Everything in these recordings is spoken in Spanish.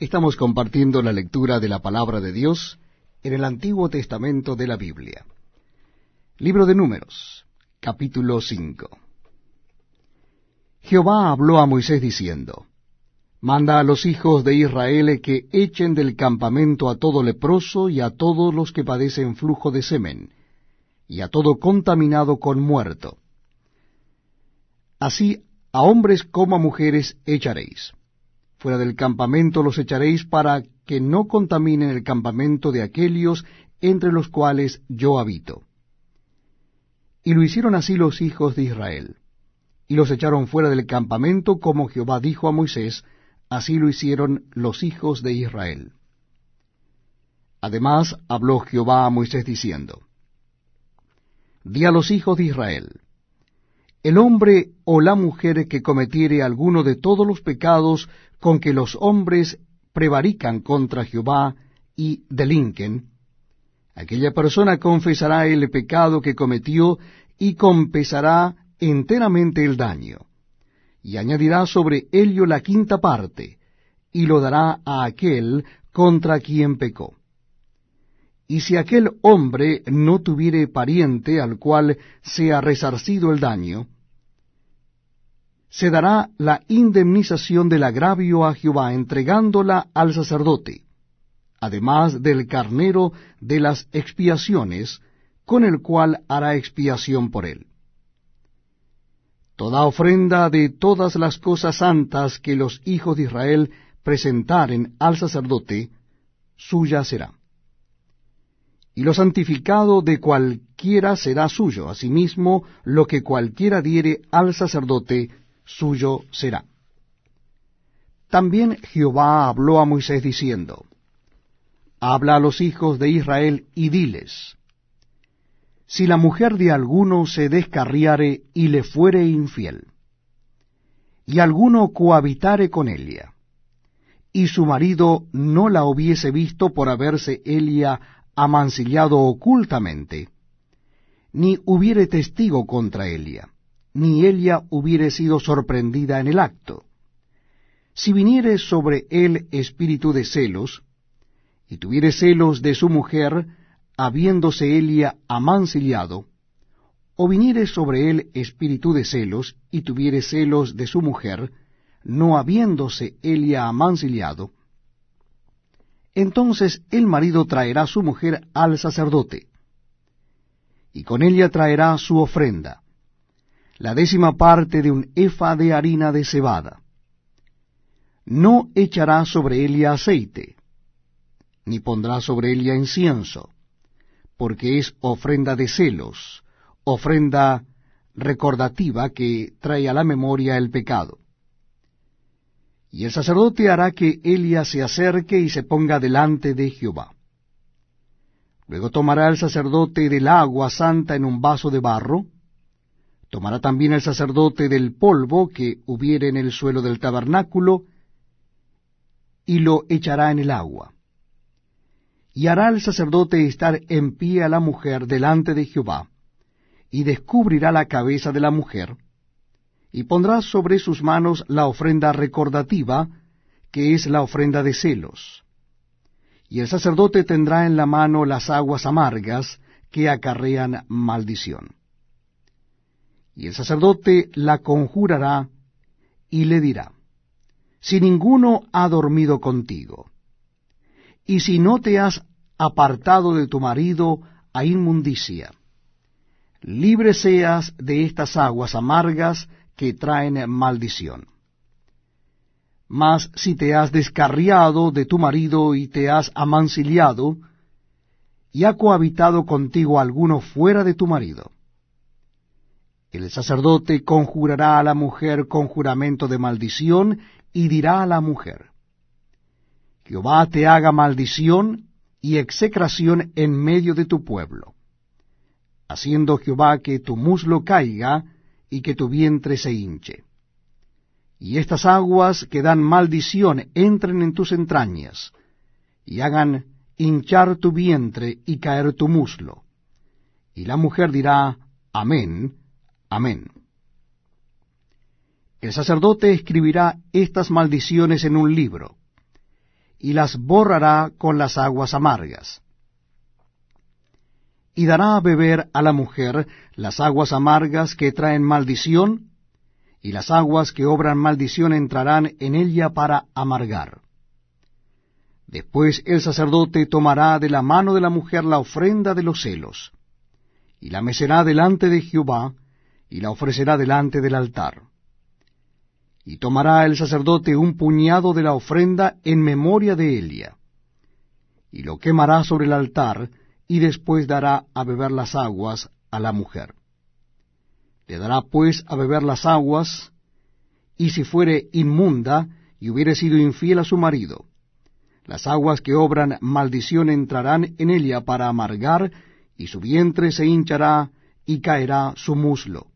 Estamos compartiendo la lectura de la palabra de Dios en el Antiguo Testamento de la Biblia. Libro de Números, capítulo 5. Jehová habló a Moisés diciendo, Manda a los hijos de Israel que echen del campamento a todo leproso y a todos los que padecen flujo de semen, y a todo contaminado con muerto. Así a hombres como a mujeres echaréis Fuera del campamento los echaréis para que no contaminen el campamento de aquellos entre los cuales yo habito. Y lo hicieron así los hijos de Israel. Y los echaron fuera del campamento como Jehová dijo a Moisés, así lo hicieron los hijos de Israel. Además habló Jehová a Moisés diciendo, Di a los hijos de Israel, el hombre o la mujer que cometiere alguno de todos los pecados con que los hombres prevarican contra Jehová y delinquen, aquella persona confesará el pecado que cometió y compensará enteramente el daño, y añadirá sobre ello la quinta parte, y lo dará a aquel contra quien pecó. Y si aquel hombre no tuviere pariente al cual sea resarcido el daño, se dará la indemnización del agravio a Jehová, entregándola al sacerdote, además del carnero de las expiaciones, con el cual hará expiación por él. Toda ofrenda de todas las cosas santas que los hijos de Israel presentaren al sacerdote, suya será. Y lo santificado de cualquiera será suyo, asimismo lo que cualquiera diere al sacerdote suyo será. También Jehová habló a Moisés diciendo, Habla a los hijos de Israel y diles, Si la mujer de alguno se descarriare y le fuere infiel, y alguno cohabitare con ella, y su marido no la hubiese visto por haberse ella amancillado ocultamente, ni hubiere testigo contra ella, ni ella hubiere sido sorprendida en el acto. Si viniere sobre él espíritu de celos, y tuviere celos de su mujer, habiéndose ella amancillado, o viniere sobre él espíritu de celos, y tuviere celos de su mujer, no habiéndose ella amancillado, entonces el marido traerá su mujer al sacerdote, y con ella traerá su ofrenda, la décima parte de un efa de harina de cebada. No echará sobre ella aceite, ni pondrá sobre ella incienso, porque es ofrenda de celos, ofrenda recordativa que trae a la memoria el pecado. Y el sacerdote hará que Elia se acerque y se ponga delante de Jehová. Luego tomará el sacerdote del agua santa en un vaso de barro, Tomará también el sacerdote del polvo que hubiere en el suelo del tabernáculo, y lo echará en el agua. Y hará el sacerdote estar en pie a la mujer delante de Jehová, y descubrirá la cabeza de la mujer, y pondrá sobre sus manos la ofrenda recordativa, que es la ofrenda de celos. Y el sacerdote tendrá en la mano las aguas amargas que acarrean maldición. Y el sacerdote la conjurará y le dirá, si ninguno ha dormido contigo, y si no te has apartado de tu marido a inmundicia, libre seas de estas aguas amargas que traen maldición. Mas si te has descarriado de tu marido y te has amancillado, y ha cohabitado contigo alguno fuera de tu marido, el sacerdote conjurará a la mujer con juramento de maldición y dirá a la mujer, Jehová te haga maldición y execración en medio de tu pueblo, haciendo Jehová que tu muslo caiga y que tu vientre se hinche. Y estas aguas que dan maldición entren en tus entrañas, y hagan hinchar tu vientre y caer tu muslo. Y la mujer dirá, Amén, Amén. El sacerdote escribirá estas maldiciones en un libro, y las borrará con las aguas amargas. Y dará a beber a la mujer las aguas amargas que traen maldición, y las aguas que obran maldición entrarán en ella para amargar. Después el sacerdote tomará de la mano de la mujer la ofrenda de los celos, y la mecerá delante de Jehová, y la ofrecerá delante del altar. Y tomará el sacerdote un puñado de la ofrenda en memoria de Elia, y lo quemará sobre el altar, y después dará a beber las aguas a la mujer. Le dará pues a beber las aguas, y si fuere inmunda y hubiere sido infiel a su marido, las aguas que obran maldición entrarán en ella para amargar, y su vientre se hinchará, y caerá su muslo.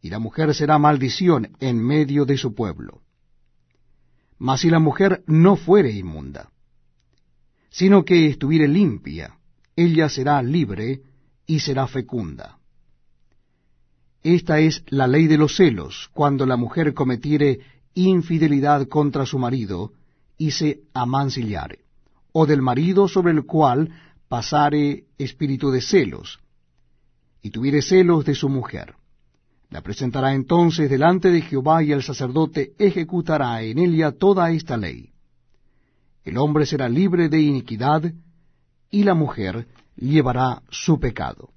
Y la mujer será maldición en medio de su pueblo. Mas si la mujer no fuere inmunda, sino que estuviere limpia, ella será libre y será fecunda. Esta es la ley de los celos, cuando la mujer cometiere infidelidad contra su marido y se amancillare, o del marido sobre el cual pasare espíritu de celos, y tuviere celos de su mujer. La presentará entonces delante de Jehová y el sacerdote ejecutará en ella toda esta ley. El hombre será libre de iniquidad y la mujer llevará su pecado.